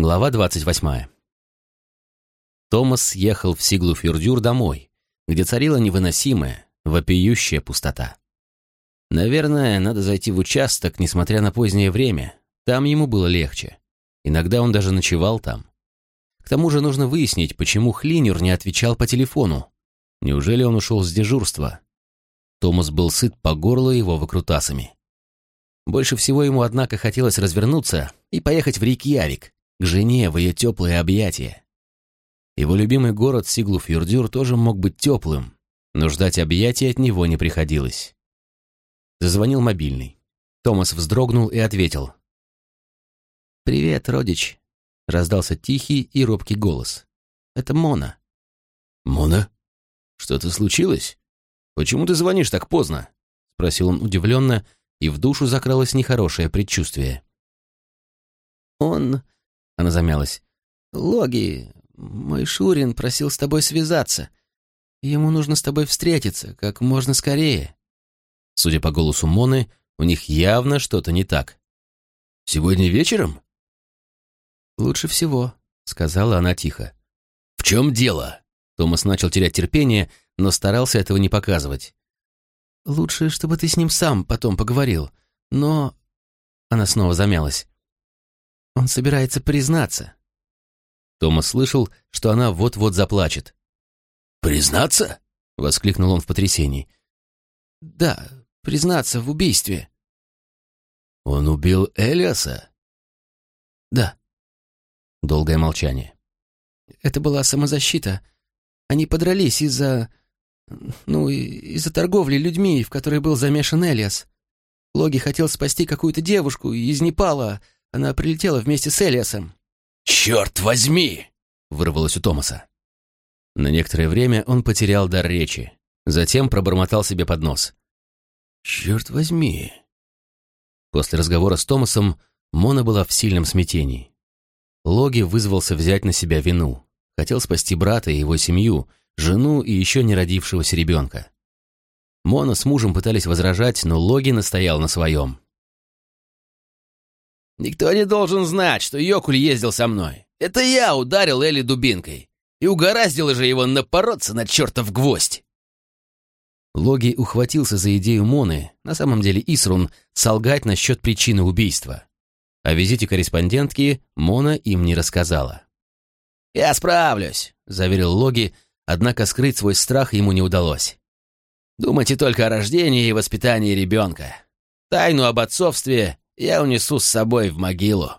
Глава 28. Томас ехал в Сиглу-Фюрдюр домой, где царила невыносимая, вопиющая пустота. Наверное, надо зайти в участок, несмотря на позднее время. Там ему было легче. Иногда он даже ночевал там. К тому же нужно выяснить, почему Хлинер не отвечал по телефону. Неужели он ушел с дежурства? Томас был сыт по горло его выкрутасами. Больше всего ему, однако, хотелось развернуться и поехать в Рейкьявик, к жене в ее теплые объятия. Его любимый город Сиглуфьюрдюр тоже мог быть теплым, но ждать объятий от него не приходилось. Зазвонил мобильный. Томас вздрогнул и ответил. «Привет, родич», — раздался тихий и робкий голос. «Это Мона». «Мона? Что-то случилось? Почему ты звонишь так поздно?» — спросил он удивленно, — и в душу закралось нехорошее предчувствие. «Он...» — она замялась. «Логи, мой Шурин просил с тобой связаться. Ему нужно с тобой встретиться как можно скорее». Судя по голосу Моны, у них явно что-то не так. «Сегодня вечером?» «Лучше всего», — сказала она тихо. «В чем дело?» Томас начал терять терпение, но старался этого не показывать. Лучше, чтобы ты с ним сам потом поговорил. Но...» Она снова замялась. «Он собирается признаться». Томас слышал, что она вот-вот заплачет. «Признаться?» — воскликнул он в потрясении. «Да, признаться в убийстве». «Он убил Элиаса?» «Да». Долгое молчание. «Это была самозащита. Они подрались из-за... Ну, из-за торговли людьми, в которой был замешан Элиас. Логи хотел спасти какую-то девушку из Непала. Она прилетела вместе с Элиасом. «Черт возьми!» — вырвалось у Томаса. На некоторое время он потерял дар речи. Затем пробормотал себе под нос. «Черт возьми!» После разговора с Томасом Мона была в сильном смятении. Логи вызвался взять на себя вину. Хотел спасти брата и его семью, жену и еще не родившегося ребенка. Мона с мужем пытались возражать, но Логи настоял на своем. «Никто не должен знать, что Йокуль ездил со мной. Это я ударил Элли дубинкой. И угораздило же его напороться на чертов гвоздь!» Логи ухватился за идею Моны, на самом деле Исрун, солгать насчет причины убийства. О визите корреспондентки Мона им не рассказала. «Я справлюсь», — заверил Логи, — Однако скрыть свой страх ему не удалось. Думайте только о рождении и воспитании ребенка. Тайну об отцовстве я унесу с собой в могилу.